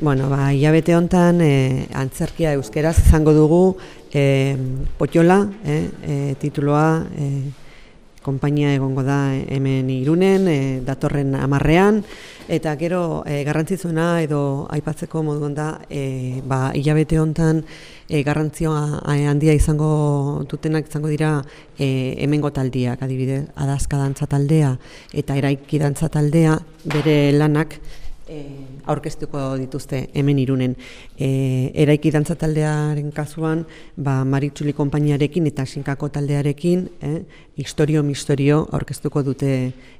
Bueno, ba, hilabete hontan e, antzerkia euskeraz izango dugu e, potiola, e, e, tituloa, e, konpainia egongo da hemen irunen, e, datorren amarrean, eta gero e, garrantzizuna edo aipatzeko modu da, e, ba, hilabete hontan e, garrantzioa handia izango dutenak izango dira e, hemengo taldiak, adibidez, adazka dantza taldea eta eraiki dantza taldea bere lanak, e, aurkeztuko dituzte hemen irunen. E, eraiki dantza taldearen kasuan, ba, Maritzuli konpainiarekin eta Sinkako taldearekin, e, historio misterio aurkeztuko dute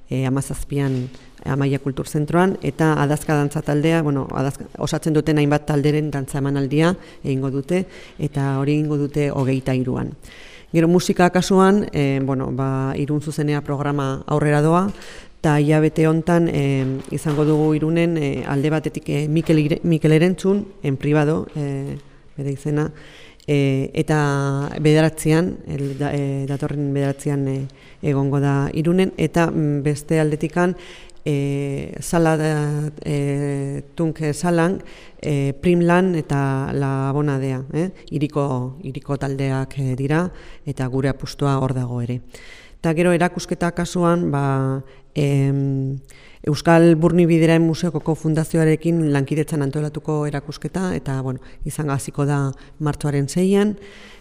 e, amazazpian Amaia Kulturzentroan, eta adazka dantza taldea, bueno, adazka, osatzen duten hainbat talderen dantza emanaldia egingo dute, eta hori egingo dute hogeita iruan. Gero musika kasuan, e, bueno, ba, irun zuzenea programa aurrera doa, eta hilabete hontan e, izango dugu irunen e, alde batetik e, Mikel, Mikel Erentzun, en privado, e, bere izena, e, eta bederatzean, el, da, e, datorren bederatzean e, egongo da irunen, eta mm, beste aldetikan, e, sala da, e, tunk salan, e, primlan eta la bonadea, eh? iriko, iriko taldeak dira, eta gure apustua hor dago ere. Eta gero erakusketa kasuan, ba, em, Euskal Burni Bideraen Museokoko Fundazioarekin lankidetzan antolatuko erakusketa, eta bueno, izan hasiko da martxoaren zeian.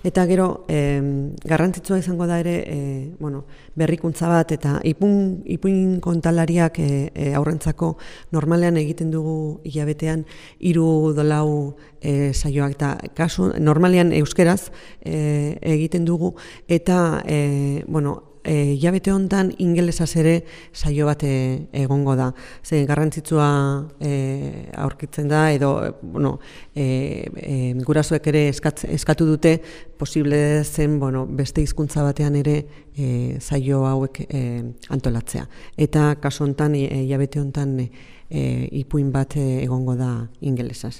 Eta gero, em, garrantzitsua izango da ere, e, bueno, berrikuntza bat, eta ipun, ipun kontalariak e, e, aurrentzako normalean egiten dugu hilabetean hiru dolau e, saioak, eta kasu, normalean euskeraz e, egiten dugu, eta, e, bueno, e, jabete hontan ingelesaz ere saio bat e, egongo da. Ze garrantzitsua e, aurkitzen da edo bueno, e, e, gurasoek ere eskatu dute posible zen bueno, beste hizkuntza batean ere e, saio hauek e, antolatzea. Eta kaso hontan e, jabete hontan e, ipuin bat egongo da ingelesaz.